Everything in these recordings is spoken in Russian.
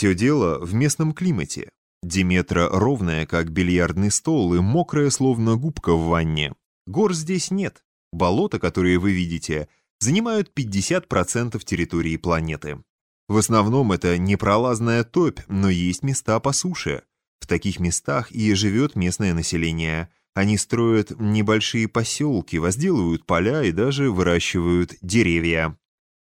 Все дело в местном климате. Диметра ровная, как бильярдный стол, и мокрая, словно губка в ванне. Гор здесь нет. Болота, которые вы видите, занимают 50% территории планеты. В основном это непролазная топь, но есть места по суше. В таких местах и живет местное население. Они строят небольшие поселки, возделывают поля и даже выращивают деревья.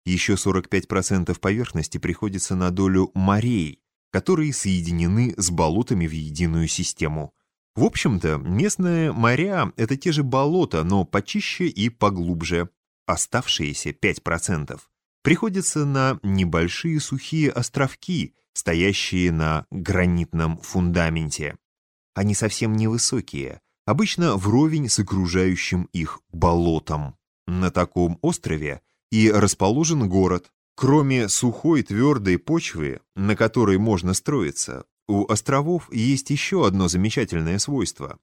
Еще 45% поверхности приходится на долю морей, которые соединены с болотами в единую систему. В общем-то, местные моря — это те же болота, но почище и поглубже. Оставшиеся 5% приходятся на небольшие сухие островки, стоящие на гранитном фундаменте. Они совсем невысокие, обычно вровень с окружающим их болотом. На таком острове и расположен город. Кроме сухой твердой почвы, на которой можно строиться, у островов есть еще одно замечательное свойство.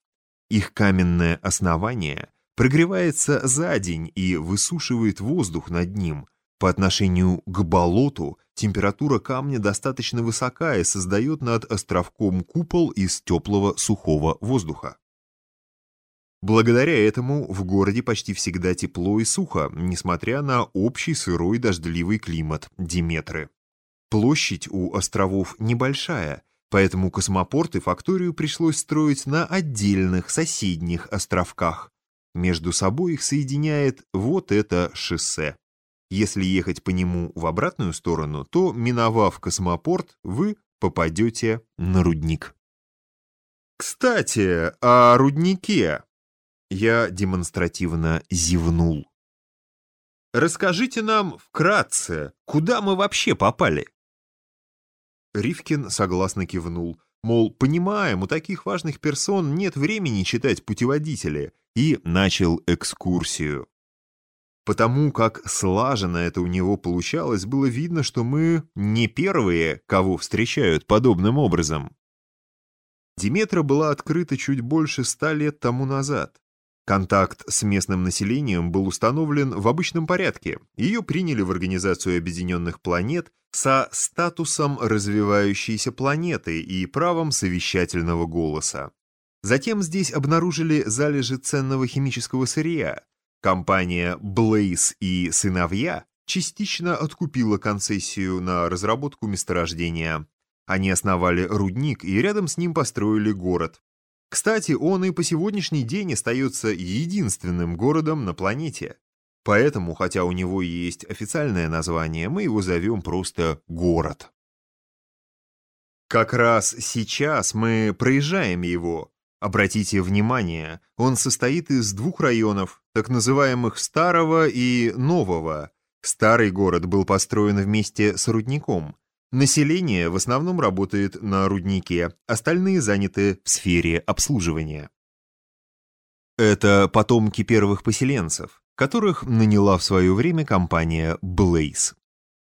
Их каменное основание прогревается за день и высушивает воздух над ним. По отношению к болоту температура камня достаточно высока и создает над островком купол из теплого сухого воздуха. Благодаря этому в городе почти всегда тепло и сухо, несмотря на общий сырой дождливый климат Диметры. Площадь у островов небольшая, поэтому космопорт и факторию пришлось строить на отдельных соседних островках. Между собой их соединяет вот это шоссе. Если ехать по нему в обратную сторону, то, миновав космопорт, вы попадете на рудник. Кстати, о руднике. Я демонстративно зевнул. «Расскажите нам вкратце, куда мы вообще попали?» Ривкин согласно кивнул, мол, понимаем, у таких важных персон нет времени читать путеводители, и начал экскурсию. Потому как слаженно это у него получалось, было видно, что мы не первые, кого встречают подобным образом. Диметра была открыта чуть больше ста лет тому назад. Контакт с местным населением был установлен в обычном порядке. Ее приняли в Организацию Объединенных Планет со статусом развивающейся планеты и правом совещательного голоса. Затем здесь обнаружили залежи ценного химического сырья. Компания Blaze и сыновья частично откупила концессию на разработку месторождения. Они основали рудник и рядом с ним построили город. Кстати, он и по сегодняшний день остается единственным городом на планете. Поэтому, хотя у него есть официальное название, мы его зовем просто «город». Как раз сейчас мы проезжаем его. Обратите внимание, он состоит из двух районов, так называемых Старого и Нового. Старый город был построен вместе с рудником, Население в основном работает на руднике, остальные заняты в сфере обслуживания. Это потомки первых поселенцев, которых наняла в свое время компания Blaze.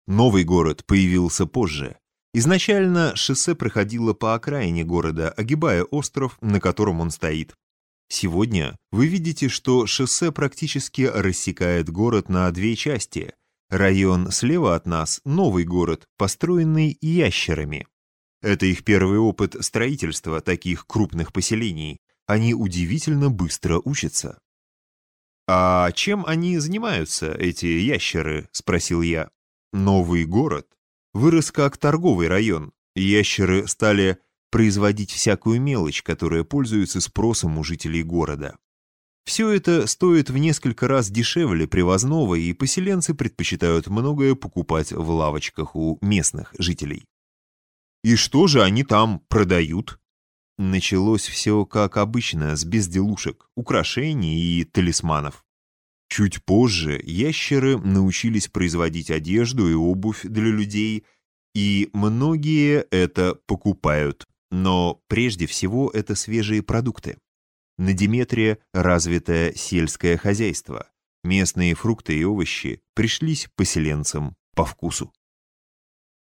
Новый город появился позже. Изначально шоссе проходило по окраине города, огибая остров, на котором он стоит. Сегодня вы видите, что шоссе практически рассекает город на две части, Район слева от нас — новый город, построенный ящерами. Это их первый опыт строительства таких крупных поселений. Они удивительно быстро учатся. «А чем они занимаются, эти ящеры?» — спросил я. «Новый город. Вырос как торговый район. Ящеры стали производить всякую мелочь, которая пользуется спросом у жителей города. Все это стоит в несколько раз дешевле привозного, и поселенцы предпочитают многое покупать в лавочках у местных жителей. И что же они там продают? Началось все как обычно, с безделушек, украшений и талисманов. Чуть позже ящеры научились производить одежду и обувь для людей, и многие это покупают. Но прежде всего это свежие продукты. На Диметре развитое сельское хозяйство. Местные фрукты и овощи пришлись поселенцам по вкусу.